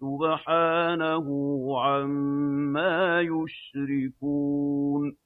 سُبْحَانَهُ عَمَّا يُشْرِكُونَ